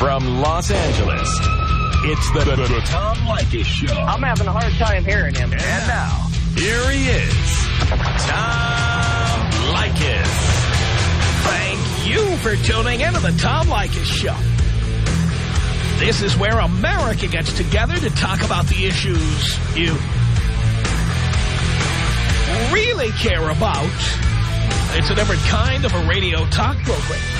From Los Angeles, it's the, the, the Tom Leykis Show. I'm having a hard time hearing him. And now, here he is, Tom Leykis. Thank you for tuning in to the Tom Leykis Show. This is where America gets together to talk about the issues you really care about. It's a different kind of a radio talk program.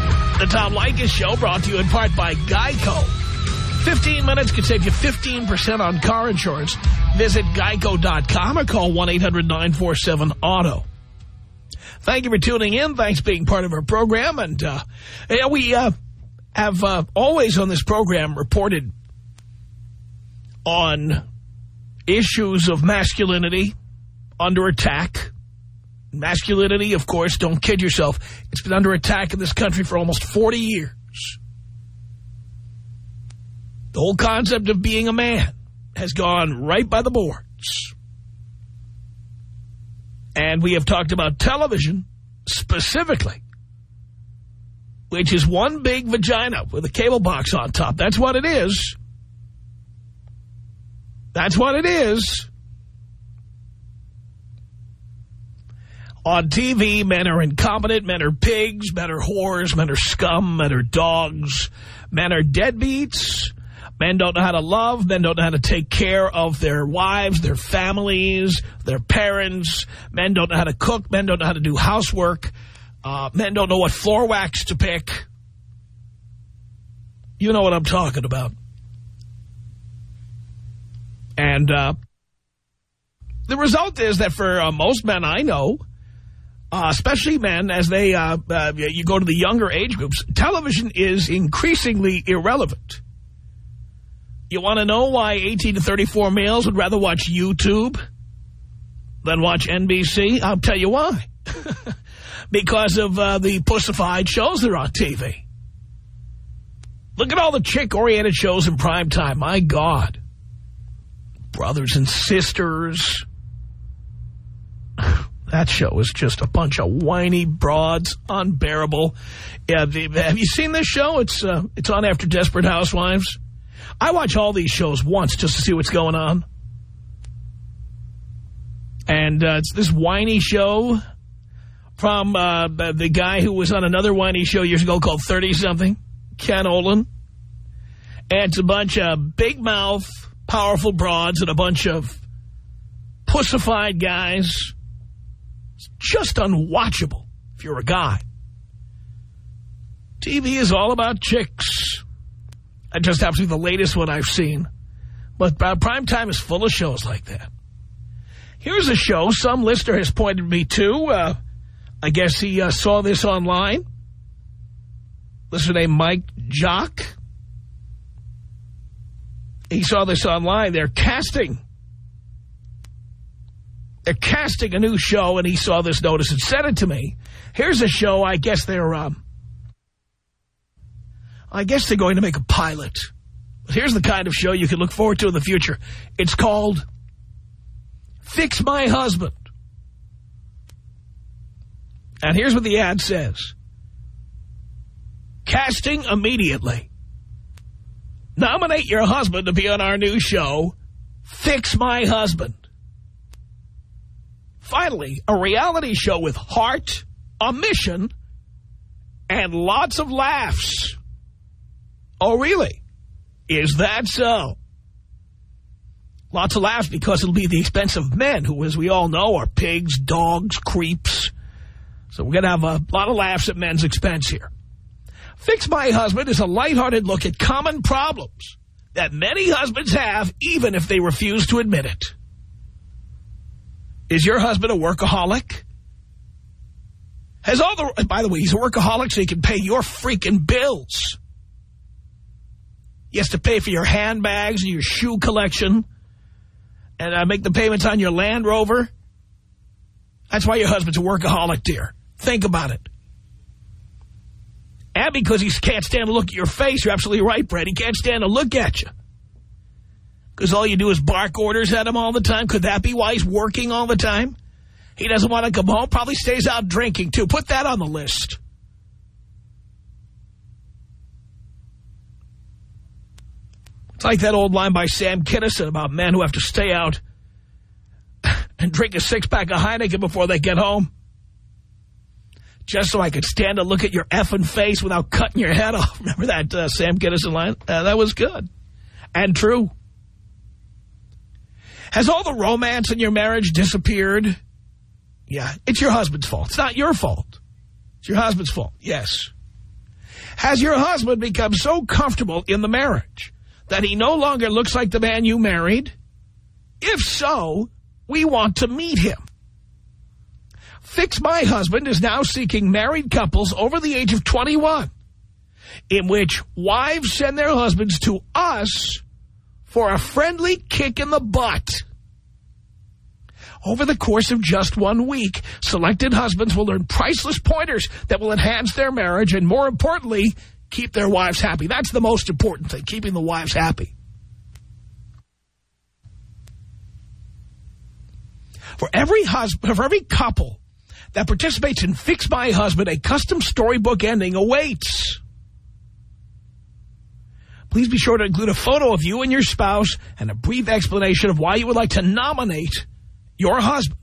The Tom Leykis Show brought to you in part by Geico. 15 minutes could save you 15% on car insurance. Visit geico.com or call 1-800-947-AUTO. Thank you for tuning in. Thanks for being part of our program. And uh, we uh, have uh, always on this program reported on issues of masculinity under attack. Masculinity, of course, don't kid yourself. It's been under attack in this country for almost 40 years. The whole concept of being a man has gone right by the boards. And we have talked about television specifically, which is one big vagina with a cable box on top. That's what it is. That's what it is. On TV, men are incompetent, men are pigs, men are whores, men are scum, men are dogs, men are deadbeats, men don't know how to love, men don't know how to take care of their wives, their families, their parents, men don't know how to cook, men don't know how to do housework, uh, men don't know what floor wax to pick. You know what I'm talking about. And uh, the result is that for uh, most men I know, uh, especially men, as they uh, uh, you go to the younger age groups, television is increasingly irrelevant. You want to know why 18 to 34 males would rather watch YouTube than watch NBC? I'll tell you why. because of uh, the pussified shows that are on TV. Look at all the chick-oriented shows in prime time. My God. Brothers and Sisters. That show is just a bunch of whiny broads, unbearable. Yeah, have you seen this show? It's uh, it's on after Desperate Housewives. I watch all these shows once just to see what's going on. And uh, it's this whiny show from uh, the guy who was on another whiny show years ago called 30-something, Ken Olin. And it's a bunch of big mouth, powerful broads and a bunch of pussified guys it's just unwatchable if you're a guy. TV is all about chicks. I just happens to be the latest one I've seen. But uh, prime time is full of shows like that. Here's a show some listener has pointed me to. Uh, I guess he uh, saw this online. Listener named Mike Jock. He saw this online. They're casting they're casting a new show, and he saw this notice and sent it to me. Here's a show, I guess they're, um, I guess they're going to make a pilot. But here's the kind of show you can look forward to in the future. It's called Fix My Husband. And here's what the ad says. Casting immediately. Nominate your husband to be on our new show, Fix My Husband. Finally, a reality show with heart, a mission, and lots of laughs. Oh, really? Is that so? Lots of laughs because it'll be the expense of men who, as we all know, are pigs, dogs, creeps. So we're going to have a lot of laughs at men's expense here. Fix My Husband is a lighthearted look at common problems that many husbands have, even if they refuse to admit it. Is your husband a workaholic? Has all the, by the way, he's a workaholic so he can pay your freaking bills. He has to pay for your handbags and your shoe collection and uh, make the payments on your Land Rover. That's why your husband's a workaholic, dear. Think about it. And because he can't stand to look at your face, you're absolutely right, Brett. He can't stand to look at you. Because all you do is bark orders at him all the time. Could that be why he's working all the time? He doesn't want to come home. Probably stays out drinking, too. Put that on the list. It's like that old line by Sam Kinison about men who have to stay out and drink a six-pack of Heineken before they get home. Just so I could stand to look at your effing face without cutting your head off. Remember that uh, Sam Kinison line? Uh, that was good. And true. Has all the romance in your marriage disappeared? Yeah, it's your husband's fault. It's not your fault. It's your husband's fault, yes. Has your husband become so comfortable in the marriage that he no longer looks like the man you married? If so, we want to meet him. Fix My Husband is now seeking married couples over the age of 21 in which wives send their husbands to us for a friendly kick in the butt. Over the course of just one week, selected husbands will learn priceless pointers that will enhance their marriage and, more importantly, keep their wives happy. That's the most important thing, keeping the wives happy. For every husband, for every couple that participates in Fix My Husband, a custom storybook ending awaits. Please be sure to include a photo of you and your spouse and a brief explanation of why you would like to nominate your husband.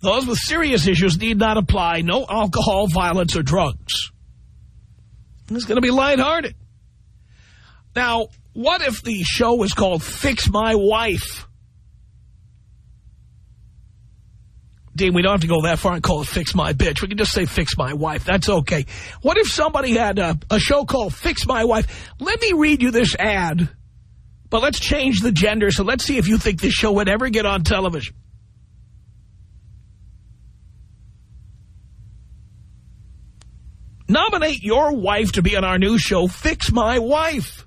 Those with serious issues need not apply. No alcohol, violence, or drugs. It's going to be lighthearted. Now, what if the show was called Fix My Wife? Dean, we don't have to go that far and call it Fix My Bitch. We can just say Fix My Wife. That's okay. What if somebody had a, a show called Fix My Wife? Let me read you this ad, but let's change the gender, so let's see if you think this show would ever get on television. Nominate your wife to be on our new show, Fix My Wife.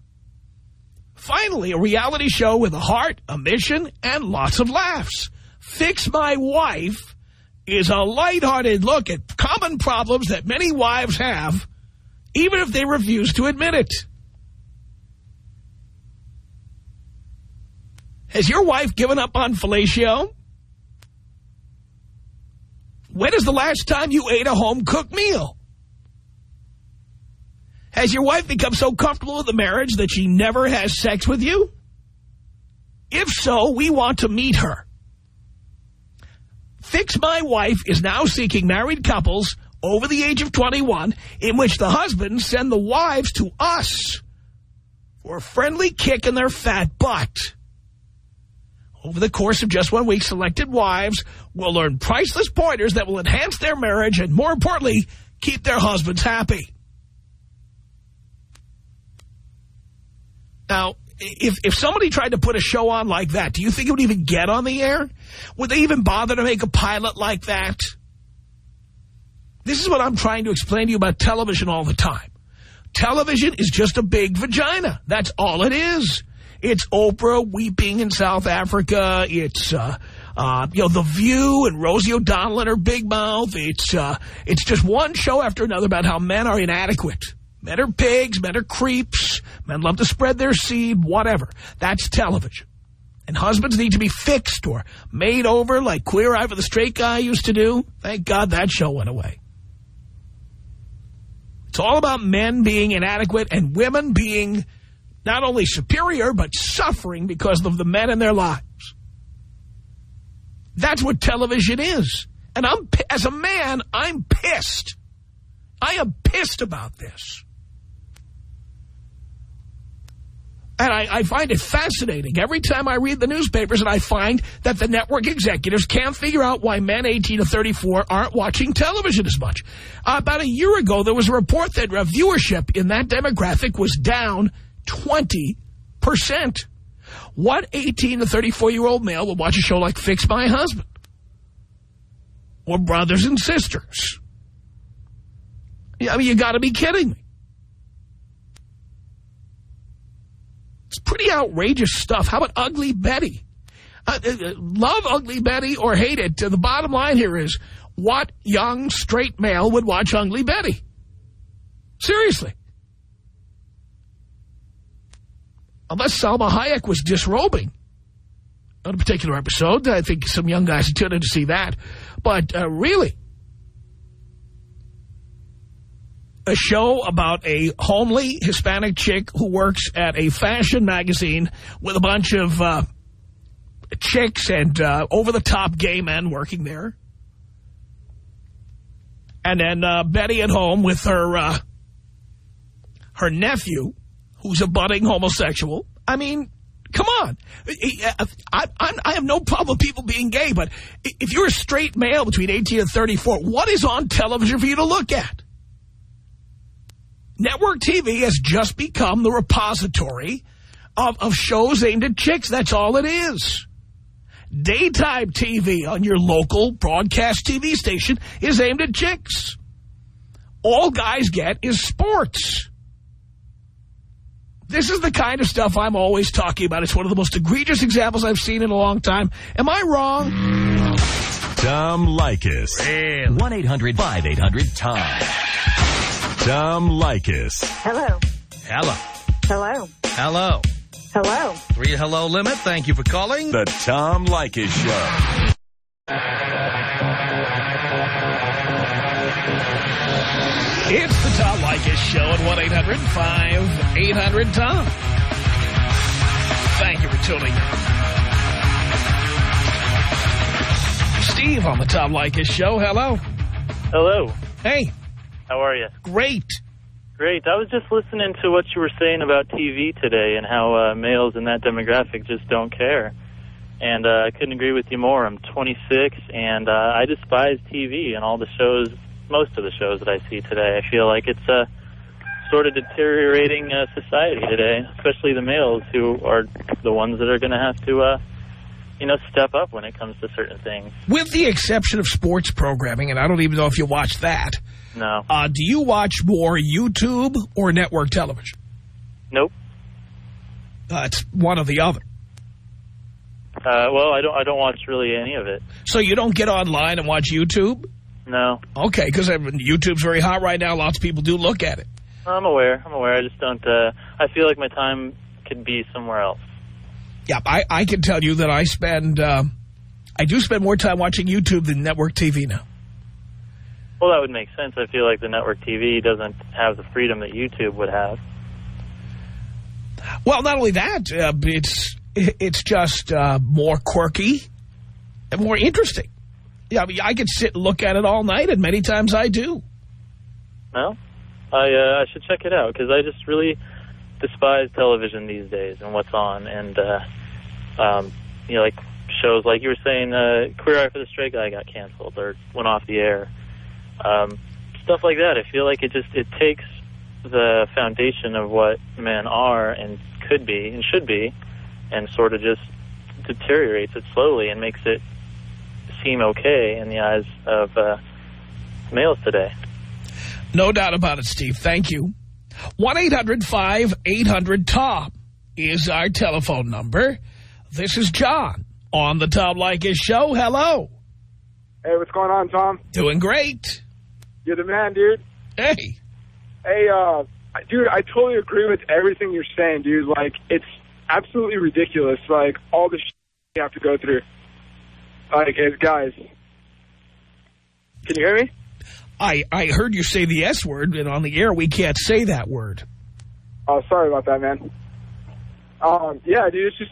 Finally, a reality show with a heart, a mission, and lots of laughs. Fix My Wife is a lighthearted look at common problems that many wives have, even if they refuse to admit it. Has your wife given up on fellatio? When is the last time you ate a home-cooked meal? Has your wife become so comfortable with the marriage that she never has sex with you? If so, we want to meet her. Fix My Wife is now seeking married couples over the age of 21 in which the husbands send the wives to us for a friendly kick in their fat butt. Over the course of just one week, selected wives will learn priceless pointers that will enhance their marriage and, more importantly, keep their husbands happy. Now, if, if somebody tried to put a show on like that, do you think it would even get on the air? Would they even bother to make a pilot like that? This is what I'm trying to explain to you about television all the time. Television is just a big vagina. That's all it is. It's Oprah weeping in South Africa. It's, uh, uh, you know, The View and Rosie O'Donnell and her big mouth. It's, uh, it's just one show after another about how men are inadequate. Men are pigs, men are creeps, men love to spread their seed, whatever. That's television. And husbands need to be fixed or made over like Queer Eye for the Straight Guy used to do. Thank God that show went away. It's all about men being inadequate and women being not only superior, but suffering because of the men in their lives. That's what television is. And I'm as a man, I'm pissed. I am pissed about this. And I, I, find it fascinating. Every time I read the newspapers and I find that the network executives can't figure out why men 18 to 34 aren't watching television as much. Uh, about a year ago, there was a report that viewership in that demographic was down 20%. What 18 to 34-year-old male would watch a show like Fix My Husband? Or Brothers and Sisters? I mean, you got to be kidding me. Pretty outrageous stuff. How about Ugly Betty? Uh, uh, love Ugly Betty or hate it. Uh, the bottom line here is, what young straight male would watch Ugly Betty? Seriously. Unless Salma Hayek was disrobing on a particular episode. I think some young guys are tuned in to see that. But uh, really, a show about a homely Hispanic chick who works at a fashion magazine with a bunch of uh, chicks and uh, over-the-top gay men working there. And then uh, Betty at home with her uh, her nephew, who's a budding homosexual. I mean, come on. I, I, I have no problem with people being gay, but if you're a straight male between 18 and 34, what is on television for you to look at? Network TV has just become the repository of, of shows aimed at chicks. That's all it is. Daytime TV on your local broadcast TV station is aimed at chicks. All guys get is sports. This is the kind of stuff I'm always talking about. It's one of the most egregious examples I've seen in a long time. Am I wrong? Tom Leykis. 1-800-5800-TOM. Tom Leykis. Hello. Hello. Hello. Hello. Hello. Three hello limit. Thank you for calling. The Tom Leykis Show. It's the Tom Leykis Show at 1-800-5800-TOM. Thank you for tuning in. Steve on the Tom Leykis Show. Hello. Hello. Hey. How are you? Great. Great. I was just listening to what you were saying about TV today and how uh, males in that demographic just don't care. And uh, I couldn't agree with you more. I'm 26, and uh, I despise TV and all the shows, most of the shows that I see today. I feel like it's a sort of deteriorating uh, society today, especially the males who are the ones that are going to have to, uh, you know, step up when it comes to certain things. With the exception of sports programming, and I don't even know if you watch that, No. uh, do you watch more YouTube or network television? Nope. Uh, it's one or the other. Uh, well, I don't. I don't watch really any of it. So you don't get online and watch YouTube? No. Okay, because YouTube's very hot right now. Lots of people do look at it. I'm aware. I'm aware. I just don't. Uh, I feel like my time could be somewhere else. Yeah, I, I can tell you that I spend, uh, I do spend more time watching YouTube than network TV now. Well, that would make sense. I feel like the network TV doesn't have the freedom that YouTube would have. Well, not only that, uh, it's it's just uh, more quirky and more interesting. Yeah, I mean, I could sit and look at it all night, and many times I do. No, I uh, I should check it out because I just really despise television these days and what's on, and uh, um, you know, like shows like you were saying, uh, Queer Eye for the Straight Guy got canceled or went off the air. Um, stuff like that. I feel like it just it takes the foundation of what men are and could be and should be, and sort of just deteriorates it slowly and makes it seem okay in the eyes of uh, males today. No doubt about it, Steve. Thank you. 1-800-5800-TOM is our telephone number. This is John on the Tom Leykis Show. Hello. Hey, what's going on, Tom? Doing great. You're the man, dude. Hey. Hey, uh, dude, I totally agree with everything you're saying, dude. Like, it's absolutely ridiculous, like, all the shit you have to go through. Like, guys. Can you hear me? I, I heard you say the S word, and on the air we can't say that word. Oh, sorry about that, man. Um, yeah, dude, it's just,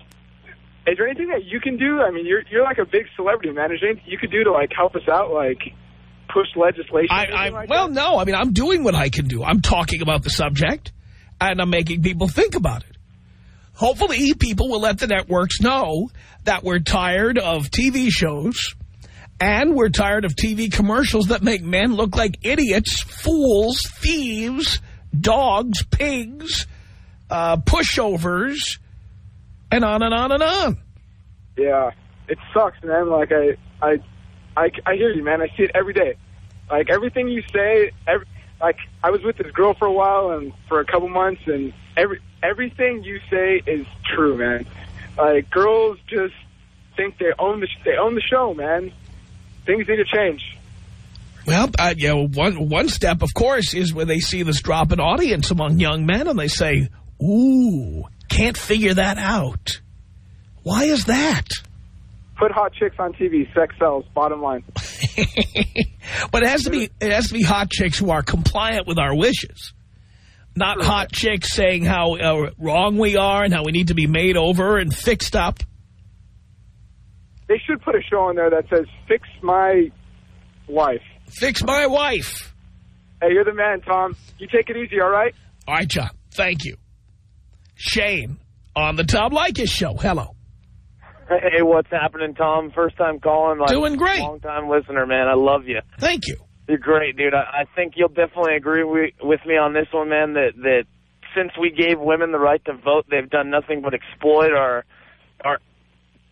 is there anything that you can do? I mean, you're you're like a big celebrity, man. Is there anything you could do to, like, help us out, like, push legislation? I, I, like well, that? no. I mean, I'm doing what I can do. I'm talking about the subject, and I'm making people think about it. Hopefully, people will let the networks know that we're tired of TV shows and we're tired of TV commercials that make men look like idiots, fools, thieves, dogs, pigs, uh, pushovers, and on and on and on. Yeah, it sucks, man. Like I, I, I, I hear you, man. I see it every day. Like everything you say, every, like I was with this girl for a while and for a couple months, and every everything you say is true, man. Like girls just think they own the they own the show, man. Things need to change. Well, uh, you know, one, one step, of course, is when they see this drop in audience among young men and they say, ooh, can't figure that out. Why is that? Put hot chicks on TV. Sex sells. Bottom line. but it has to be it has to be hot chicks who are compliant with our wishes. Not hot chicks saying how uh, wrong we are and how we need to be made over and fixed up. They should put a show on there that says "Fix My Wife." Fix my wife. Hey, you're the man, Tom. You take it easy, all right? All right, John. Thank you. Shane on the Tom Leykis show. Hello. Hey, what's happening, Tom? First time calling. Like, Doing great. Long time listener, man. I love you. Thank you. You're great, dude. I, I think you'll definitely agree we, with me on this one, man. That that since we gave women the right to vote, they've done nothing but exploit our our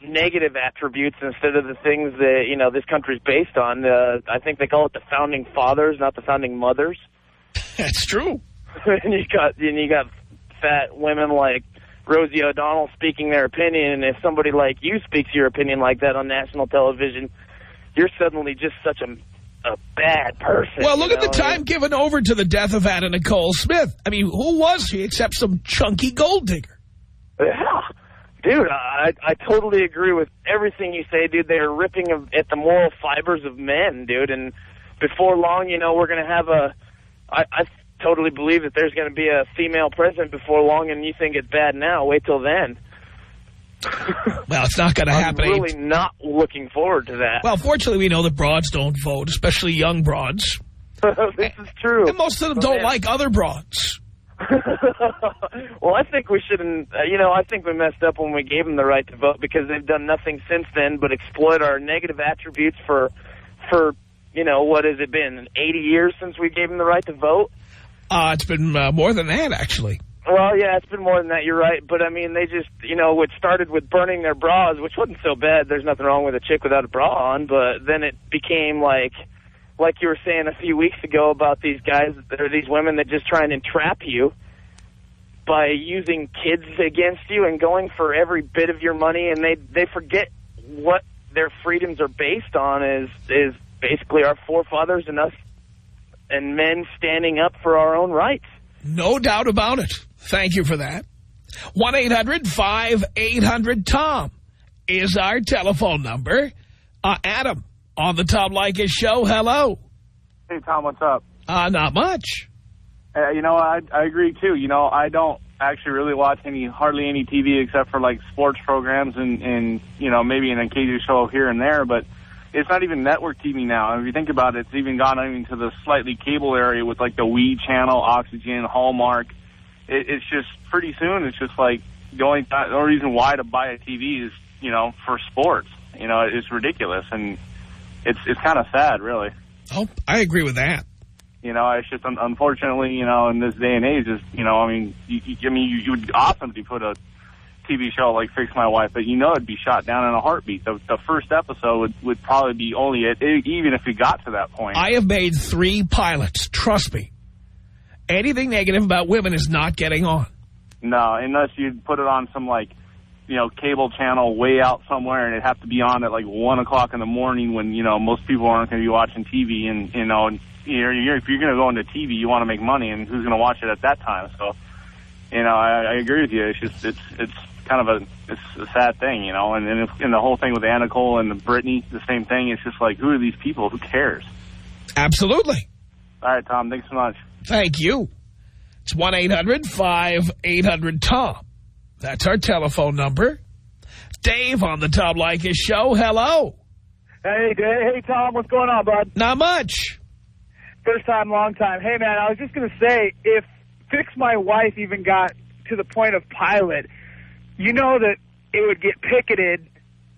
negative attributes instead of the things that you know this country's based on. Uh, I think they call it the founding fathers, not the founding mothers. That's true. and you got and you got fat women like Rosie O'Donnell speaking their opinion, and if somebody like you speaks your opinion like that on national television, you're suddenly just such a a bad person. Well, look you at the know? time given over to the death of Anna Nicole Smith. I mean, who was she except some chunky gold digger? Yeah. Dude, I I totally agree with everything you say, dude. They're ripping of- at the moral fibers of men, dude. And before long, you know, we're going to have a... I, I totally believe that there's going to be a female president before long, and you think it's bad now. Wait till then. Well, it's not going to happen. I'm really not looking forward to that. Well, fortunately, we know that broads don't vote, especially young broads. this is true. And most of them But don't man- like other broads. well, I think we shouldn't, uh, you know, I think we messed up when we gave them the right to vote because they've done nothing since then but exploit our negative attributes for, for you know, what has it been, 80 years since we gave them the right to vote? Uh, it's been uh, more than that, actually. Well, yeah, it's been more than that, you're right. But, I mean, they just, you know, it started with burning their bras, which wasn't so bad. There's nothing wrong with a chick without a bra on. But then it became like, like you were saying a few weeks ago about these guys, or these women that just try and entrap you by using kids against you and going for every bit of your money. And they, they forget what their freedoms are based on is, is basically our forefathers and us and men standing up for our own rights. No doubt about it. Thank you for that. 1-800-5800-TOM is our telephone number. Uh, Adam on the Tom Leykis show. Hello. Hey, Tom, what's up? Uh, not much. Uh, you know, I I agree too. You know, I don't actually really watch any hardly any TV except for like sports programs and and you know maybe an occasional show here and there. But it's not even network TV now. And if you think about it, it's even gone into the slightly cable area with like the We channel, Oxygen, Hallmark. It, it's just pretty soon. It's just like the only the only reason why to buy a TV is you know for sports. You know, it's ridiculous and it's it's kind of sad, really. Oh, I agree with that. You know, it's just un- unfortunately, you know, in this day and age, is you know, I mean, you, you, I mean, you, you would awesome to put a TV show like Fix My Wife, but you know, it'd be shot down in a heartbeat. The, the first episode would, would probably be only it, even if we got to that point. I have made three pilots. Trust me. Anything negative about women is not getting on. No, unless you'd put it on some like, you know, cable channel way out somewhere, and it'd have to be on at like one o'clock in the morning when you know most people aren't going to be watching TV, and you know, and you're, you're, if you're going to go into TV, you want to make money, and who's going to watch it at that time? So, you know, I, I agree with you. It's just it's it's kind of a it's a sad thing, you know, and and, if, and the whole thing with Anna Cole and the Britney, the same thing. It's just like, who are these people? Who cares? Absolutely. All right, Tom. Thanks so much. Thank you. It's 1-800-5800-TOM. That's our telephone number. Dave on the Tom Leykis show. Hello. Hey, Dave. Hey, Tom. What's going on, bud? Not much. First time, long time. Hey, man, I was just going to say, if Fix My Wife even got to the point of pilot, you know that it would get picketed,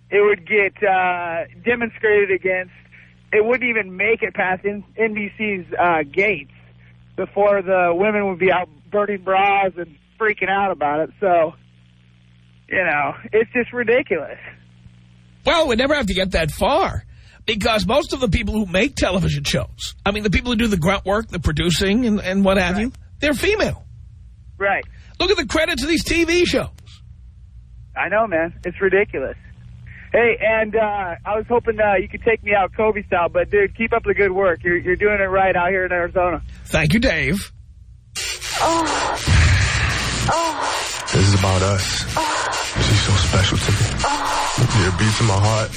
it would get uh, demonstrated against, it wouldn't even make it past N NBC's uh, gates before the women would be out burning bras and freaking out about it. So, you know, it's just ridiculous. Well, we never have to get that far. Because most of the people who make television shows, I mean, the people who do the grunt work, the producing and, and what have you, they're female. Right. Look at the credits of these TV shows. I know, man. It's ridiculous. Hey, and uh, I was hoping uh, you could take me out Kobe style, but, dude, keep up the good work. You're, you're doing it right out here in Arizona. Thank you, Dave. Oh. Oh. This is about us. She's so special to me. Yeah, it beats in my heart.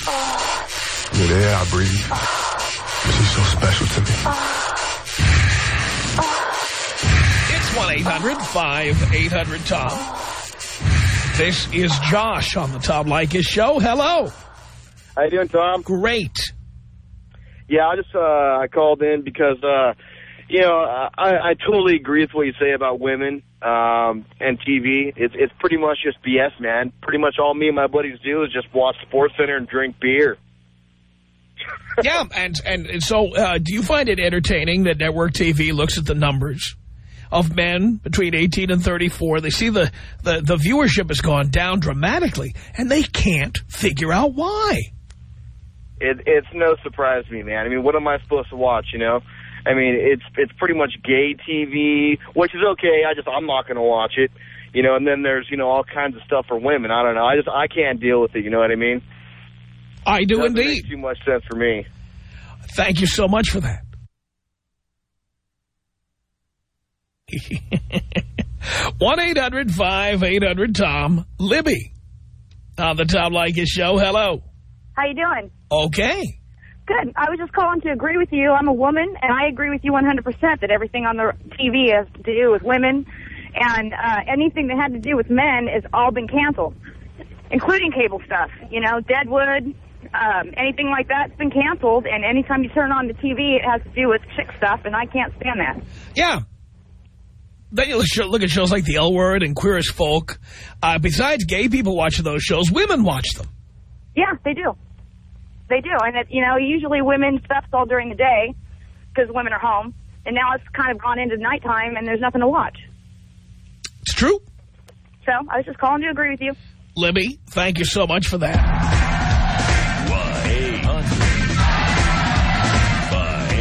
Yeah, the air I breathe. She's so special to me. It's 1-800-5800-TOM. This is Josh on the Tom Leykis Show. Hello. How you doing, Tom? Great. Yeah, I just uh, I called in because uh, you know I, I totally agree with what you say about women um, and TV. It's it's pretty much just BS, man. Pretty much all me and my buddies do is just watch Sports Center and drink beer. yeah, and, and, and so uh, do you find it entertaining that network TV looks at the numbers of men between 18 and 34? They see the, the, the viewership has gone down dramatically, and they can't figure out why. It, it's no surprise to me, man. I mean, what am I supposed to watch? You know, I mean, it's it's pretty much gay TV, which is okay. I just I'm not going to watch it. You know, and then there's you know all kinds of stuff for women. I don't know. I just I can't deal with it. You know what I mean? I do Doesn't indeed. Make too much sense for me. Thank you so much for that. one eight hundred five eight hundred tom Libby on the Tom Leykis show. Hello. How you doing? Okay. Good. I was just calling to agree with you. I'm a woman, and I agree with you 100% that everything on the TV has to do with women, and uh, anything that had to do with men has all been canceled, including cable stuff. You know, Deadwood, um, anything like that's been canceled, and anytime you turn on the TV, it has to do with chick stuff, and I can't stand that. Yeah. Then you look look at shows like The L Word and Queer as Folk. Uh, besides gay people watching those shows, women watch them. Yeah, they do. They do. And, it, you know, usually women stuff's all during the day because women are home. And now it's kind of gone into nighttime and there's nothing to watch. It's true. So I was just calling to agree with you. Libby, thank you so much for that.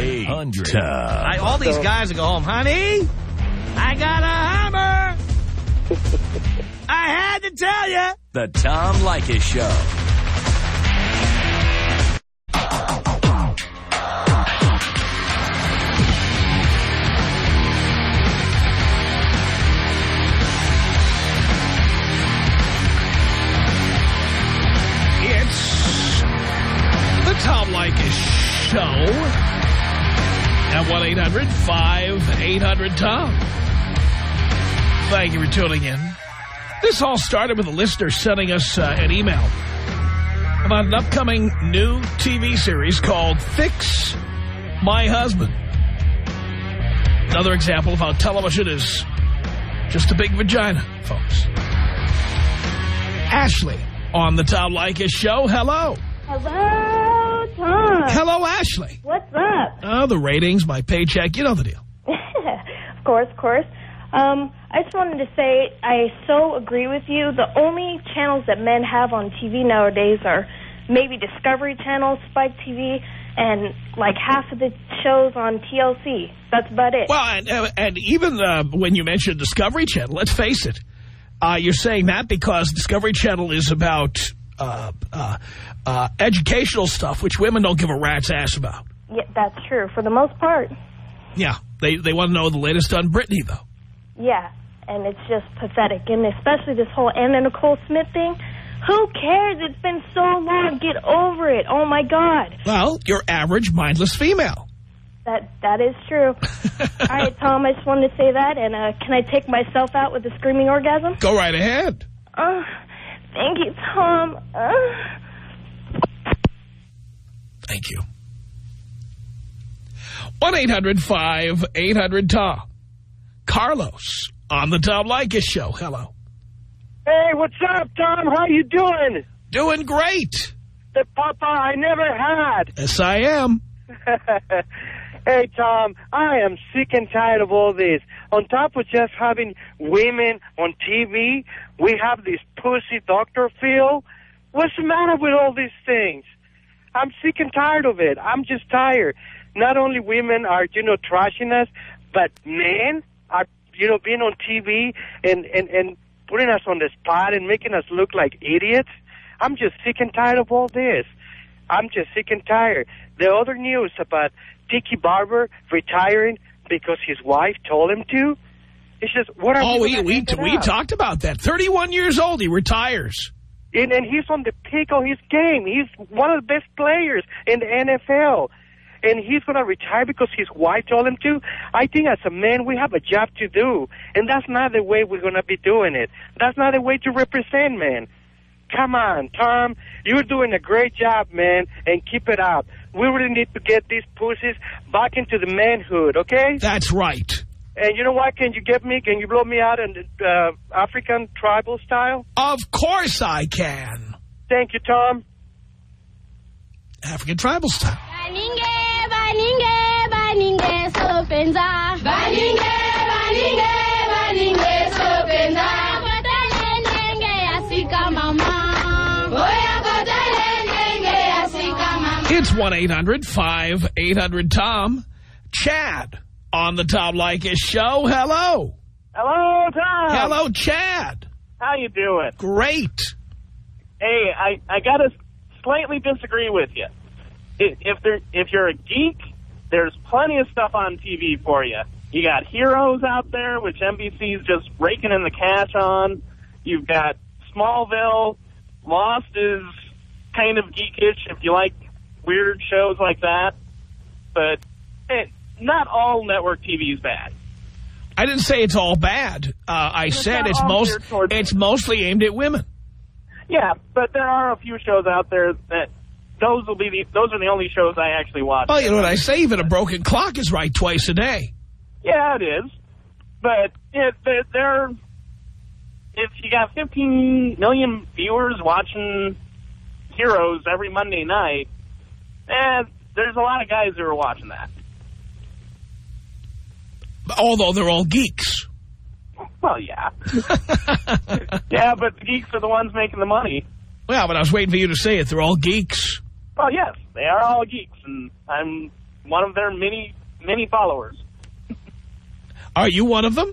1-800. I, all these guys that go home, honey, I got a hammer. I had to tell you. The Tom Leykis Show. 1-800-5800-TOM. Thank you for tuning in. This all started with a listener sending us uh, an email about an upcoming new TV series called Fix My Husband. Another example of how television is just a big vagina, folks. Ashley on the Tom Leykis Show. Hello. Hello, Tom. Hello, Ashley. What's up? Oh, the ratings, my paycheck, you know the deal. of course, of course. Um, I just wanted to say I so agree with you. The only channels that men have on TV nowadays are maybe Discovery Channel, Spike TV, and like half of the shows on TLC. That's about it. Well, and, uh, and even uh, when you mentioned Discovery Channel, let's face it, uh, you're saying that because Discovery Channel is about uh, uh, uh, educational stuff, which women don't give a rat's ass about. Yeah, that's true for the most part. Yeah, they, they want to know the latest on Britney, though. Yeah, and it's just pathetic. And especially this whole Anna Nicole Smith thing. Who cares? It's been so long. Get over it. Oh, my God. Well, your average mindless female. That That is true. All right, Tom, I just wanted to say that. And uh, can I take myself out with a screaming orgasm? Go right ahead. Uh, thank you, Tom. Uh. Thank you. 1-800-5800-TOM. Carlos on the Tom Leykis Show. Hello. Hey, what's up, Tom? How you doing? Doing great. The papa I never had. Yes, I am. hey, Tom, I am sick and tired of all this. On top of just having women on TV, we have this pussy Dr. Phil. What's the matter with all these things? I'm sick and tired of it. I'm just tired. Not only women are, you know, trashing us, but men are, you know, being on TV and, and, and putting us on the spot and making us look like idiots. I'm just sick and tired of all this. I'm just sick and tired. The other news about Tiki Barber retiring because his wife told him to, it's just, what are Oh, we we we, we talked about that. 31 years old, he retires. And, and he's on the peak of his game. He's one of the best players in the NFL. And he's going to retire because his wife told him to. I think as a man, we have a job to do. And that's not the way we're going to be doing it. That's not the way to represent man. Come on, Tom. You're doing a great job, man, and keep it up. We really need to get these pussies back into the manhood, okay? That's right. And you know what? Can you get me? Can you blow me out in the uh, African tribal style? Of course I can. Thank you, Tom. African tribal style. Baninge, baninge, baninge, sopenza. Baninge, baninge, baninge, sopenza. Kotele nenge asika mama. Oya kotele nenge asika mama. It's 1-800-5800-TOM. Chad on the Tom Leykis show. Hello. Hello, Tom. Hello, Chad. How you doing? Great. Hey, I I gotta slightly disagree with you. If if there if you're a geek, there's plenty of stuff on TV for you. You got Heroes out there, which NBC's just raking in the cash on. You've got Smallville. Lost is kind of geekish if you like weird shows like that. But not all network TV is bad. I didn't say it's all bad. Uh, I It's said it's most it's mostly aimed at women. Yeah, but there are a few shows out there that those will be the those are the only shows I actually watch. Well, you know what I say? Even a broken clock is right twice a day. Yeah, it is. But it, they're, they're if you got 15 million viewers watching Heroes every Monday night, eh, there's a lot of guys who are watching that. Although they're all geeks. Well, yeah. yeah, but the geeks are the ones making the money. Well, but I was waiting for you to say it. They're all geeks. Well, yes, they are all geeks, and I'm one of their many, many followers. Are you one of them?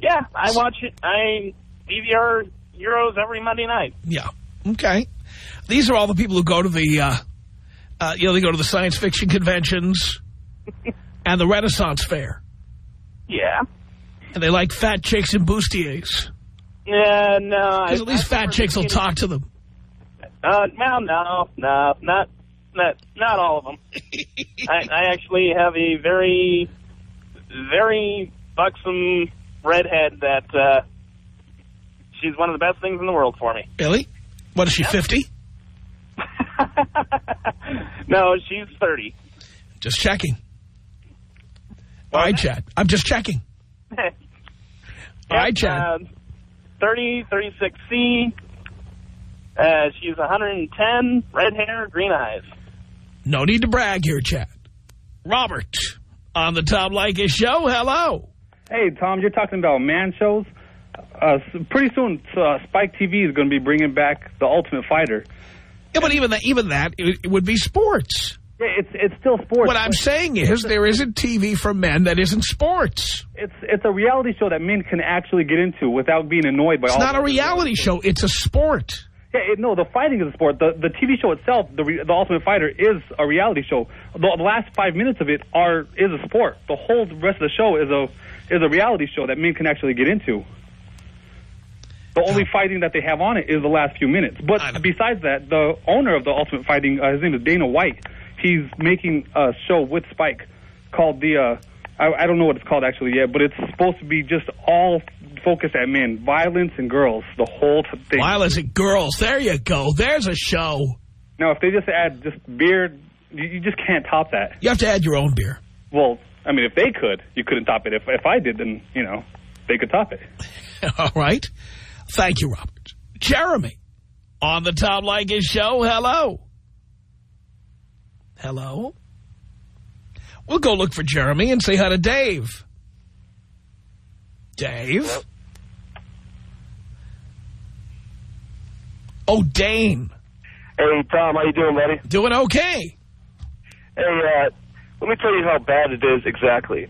Yeah, I watch it. I DVR Heroes every Monday night. Yeah. Okay. These are all the people who go to the, uh, uh, you know, they go to the science fiction conventions and the Renaissance Fair. Yeah. And they like fat chicks and bustiers. Yeah, no. I- Because at least I've fat chicks will talk to them. Uh, well, no, no, not, not, not all of them. I, I actually have a very, very buxom redhead that, uh, she's one of the best things in the world for me. Really? What is she, 50? No, she's 30. Just checking. All right, Chad. I'm just checking. All right, Chad. Uh, 30, 36C. Uh, she's 110, red hair, green eyes. No need to brag here, Chad. Robert on the Tom Leykis show. Hello. Hey, Tom, you're talking about man shows. Uh, pretty soon, uh, Spike TV is going to be bringing back The Ultimate Fighter. Yeah, but even that, even that, it, it would be sports. Yeah, it's it's still sports. What I'm saying is there isn't TV for men that isn't sports. It's it's a reality show that men can actually get into without being annoyed by It's all. not a reality show. It's a sport. Yeah, it, no, the fighting is a sport. The the TV show itself, the re, the Ultimate Fighter, is a reality show. The, the last five minutes of it are is a sport. The whole rest of the show is a is a reality show that men can actually get into. The only fighting that they have on it is the last few minutes. But besides that, the owner of the Ultimate Fighting, uh, his name is Dana White. He's making a show with Spike called the. Uh, I, I don't know what it's called actually yet, but it's supposed to be just all focused at men, violence and girls, the whole thing. Violence and girls. There you go. There's a show. Now, if they just add just beer, you, you just can't top that. You have to add your own beer. Well, I mean, if they could, you couldn't top it. If if I did, then you know they could top it. All right. Thank you, Robert. Jeremy on the Tom Leykis show. Hello. Hello. We'll go look for Jeremy and say hi to Dave. Dave? Oh, Dane. Hey, Tom, how you doing, buddy? Doing okay. Hey, uh, let me tell you how bad it is exactly.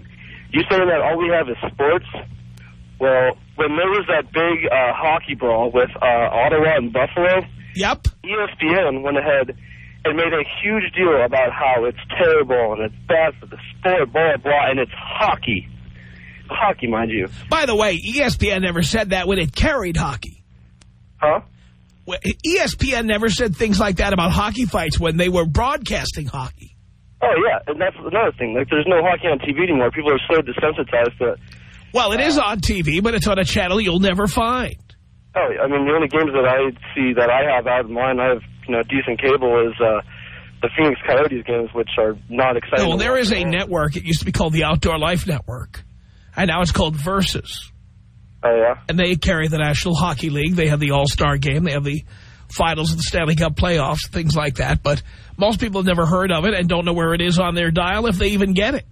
You saying that all we have is sports? Well, when there was that big uh, hockey brawl with uh, Ottawa and Buffalo, yep, ESPN went ahead and made a huge deal about how it's terrible and it's bad for the sport, blah, blah, and it's hockey. Hockey, mind you. By the way, ESPN never said that when it carried hockey. Huh? ESPN never said things like that about hockey fights when they were broadcasting hockey. Oh, yeah, and that's another thing. Like, there's no hockey on TV anymore. People are so desensitized to it. Well, it is on TV, but it's on a channel you'll never find. Oh, I mean, the only games that I see that I have out of mine, I have, you know, decent cable is uh, the Phoenix Coyotes games, which are not exciting. No, well, there is a network. It used to be called the Outdoor Life Network. And now it's called Versus. Oh, yeah? And they carry the National Hockey League. They have the All-Star Game. They have the finals of the Stanley Cup playoffs, things like that. But most people have never heard of it and don't know where it is on their dial if they even get it.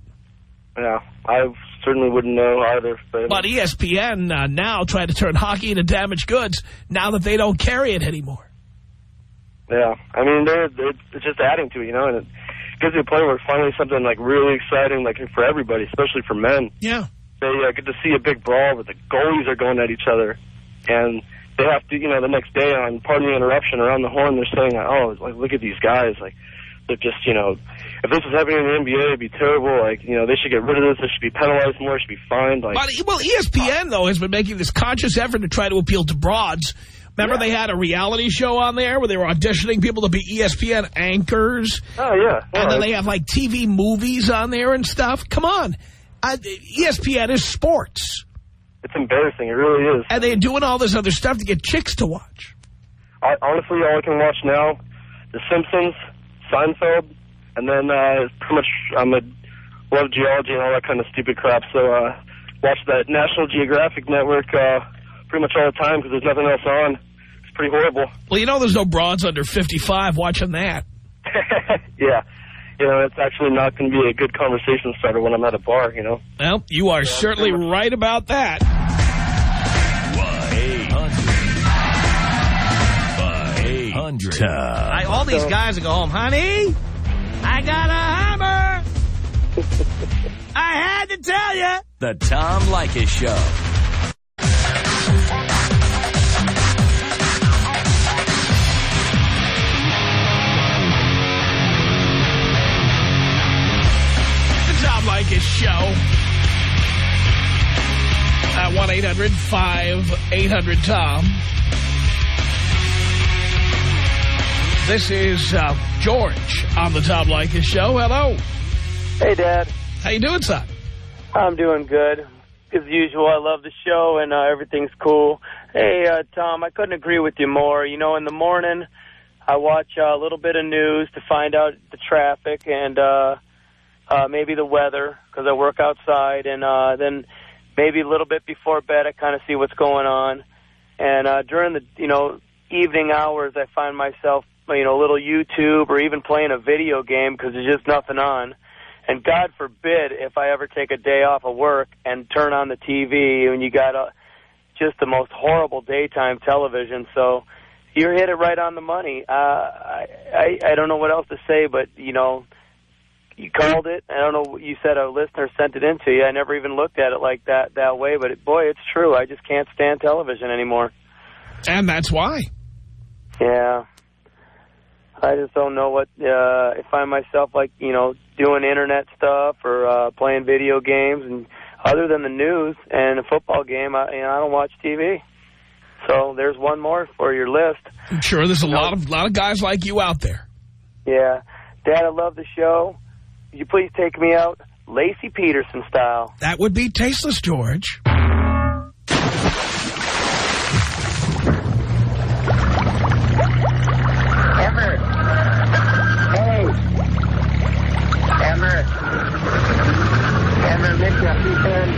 Yeah, I certainly wouldn't know either. But, But ESPN uh, now trying to turn hockey into damaged goods now that they don't carry it anymore. Yeah, I mean, they're, it's just adding to it, you know, and it gets to a point where it's finally something, like, really exciting, like, for everybody, especially for men. Yeah. They uh, get to see a big brawl where the goalies are going at each other, and they have to, you know, the next day on Pardon the Interruption around the horn, they're saying, oh, like, look at these guys, like, they're just, you know, if this was happening in the NBA, it'd be terrible. Like, you know, they should get rid of this. They should be penalized more. Should be fined. Like, But, well, ESPN, though, has been making this conscious effort to try to appeal to broads. Remember they had a reality show on there where they were auditioning people to be ESPN anchors? Oh, yeah. And then they have, like, TV movies on there and stuff. Come on. Uh, ESPN is sports. it's embarrassing. It really is. And they're doing all this other stuff to get chicks to watch. I, honestly, all I can watch now, The Simpsons, Seinfeld, and then uh, pretty much I'm a love geology and all that kind of stupid crap. So uh, watch that National Geographic Network uh, pretty much all the time because there's nothing else on. It's pretty horrible. Well, you know there's no broads under 55 watching that. yeah. You know, it's actually not going to be a good conversation starter when I'm at a bar, you know. Well, you are certainly right about that. 1-800. I, all these guys that go home, honey, I got a hammer. I had to tell you. The Tom Leykis Show. Show. At 1-800-5800-TOM. This is uh, George on the Tom Leykis Show. Hello. Hey, Dad. How you doing, son? I'm doing good. As usual, I love the show and uh, everything's cool. Hey, uh, Tom, I couldn't agree with you more. You know, in the morning, I watch uh, a little bit of news to find out the traffic and uh, uh, maybe the weather because I work outside. And uh, then maybe a little bit before bed, I kind of see what's going on. And uh, during the, you know, evening hours, I find myself, you know, a little YouTube or even playing a video game because there's just nothing on. And God forbid if I ever take a day off of work and turn on the TV and you got a, just the most horrible daytime television. So you hit it right on the money. Uh, I, I I don't know what else to say, but you know, you called it. I don't know. What you said a listener sent it in to you. I never even looked at it like that that way, but it, boy, it's true. I just can't stand television anymore. And that's why. Yeah. I just don't know what, uh, I find myself like, you know, doing internet stuff or, uh, playing video games and other than the news and a football game, I, you know, I don't watch TV. So there's one more for your list. I'm sure there's a lot of lot of guys like you out there. Yeah. Dad, I love the show. Could you please take me out Laci Peterson style? That would be tasteless, George. Emmer. Hey. Emmer. Emmer, miss you. Please send.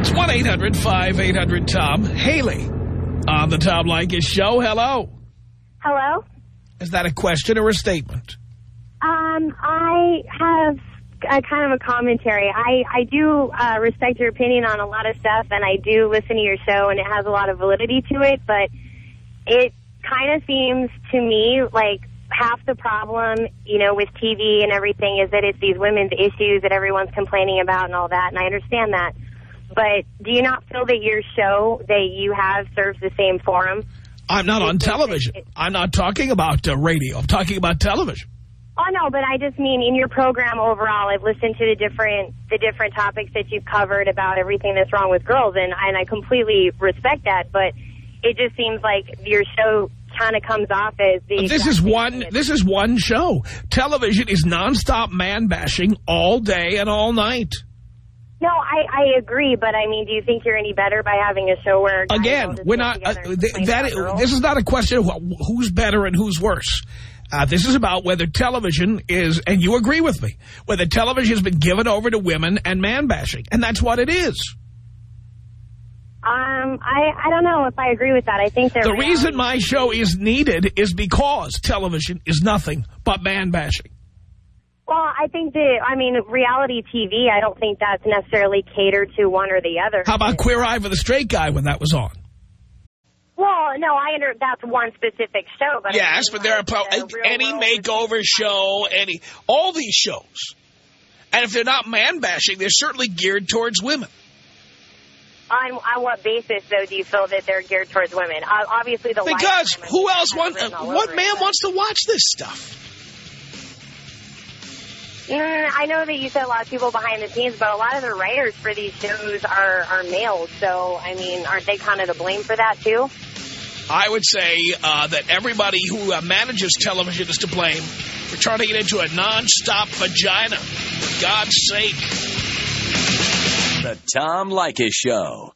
It's 1-800-5800-TOM. Haley on the Tom Leykis Show. Hello. Hello? Is that a question or a statement? Um, I have a kind of a commentary. I, I do uh, respect your opinion on a lot of stuff, and I do listen to your show, and it has a lot of validity to it, but it kind of seems to me like half the problem, you know, with TV and everything is that it's these women's issues that everyone's complaining about and all that, and I understand that. But do you not feel that your show that you have serves the same forum? I'm not on television. I'm not talking about uh, radio. I'm talking about television. Oh no, but I just mean in your program overall. I've listened to the different the different topics that you've covered about everything that's wrong with girls, and and I completely respect that. But it just seems like your show kind of comes off as the. This is one. This is one show. Television is nonstop man bashing all day and all night. No, I, I agree, but I mean, do you think you're any better by having a show where... Again, we're not. Uh, th that about this is not a question of who's better and who's worse. Uh, this is about whether television is, and you agree with me, whether television has been given over to women and man bashing, and that's what it is. Um, I, I don't know if I agree with that. I think The reason my show is needed is because television is nothing but man bashing. Well, I think that, I mean, reality TV, I don't think that's necessarily catered to one or the other. How about Queer Eye for the Straight Guy when that was on? Well, no, I under that's one specific show, but I Yes, mean, but there are any makeover show, any all these shows. And if they're not man bashing, they're certainly geared towards women. on, on what basis, though, do you feel that they're geared towards women? Uh, obviously, the Because who else wants? What man wants to watch this stuff? Mm, I know that you said a lot of people behind the scenes, but a lot of the writers for these shows are, are males. So, I mean, aren't they kind of to blame for that, too? I would say uh, that everybody who uh, manages television is to blame for turning it into a non-stop vagina. For God's sake. The Tom Leykis Show.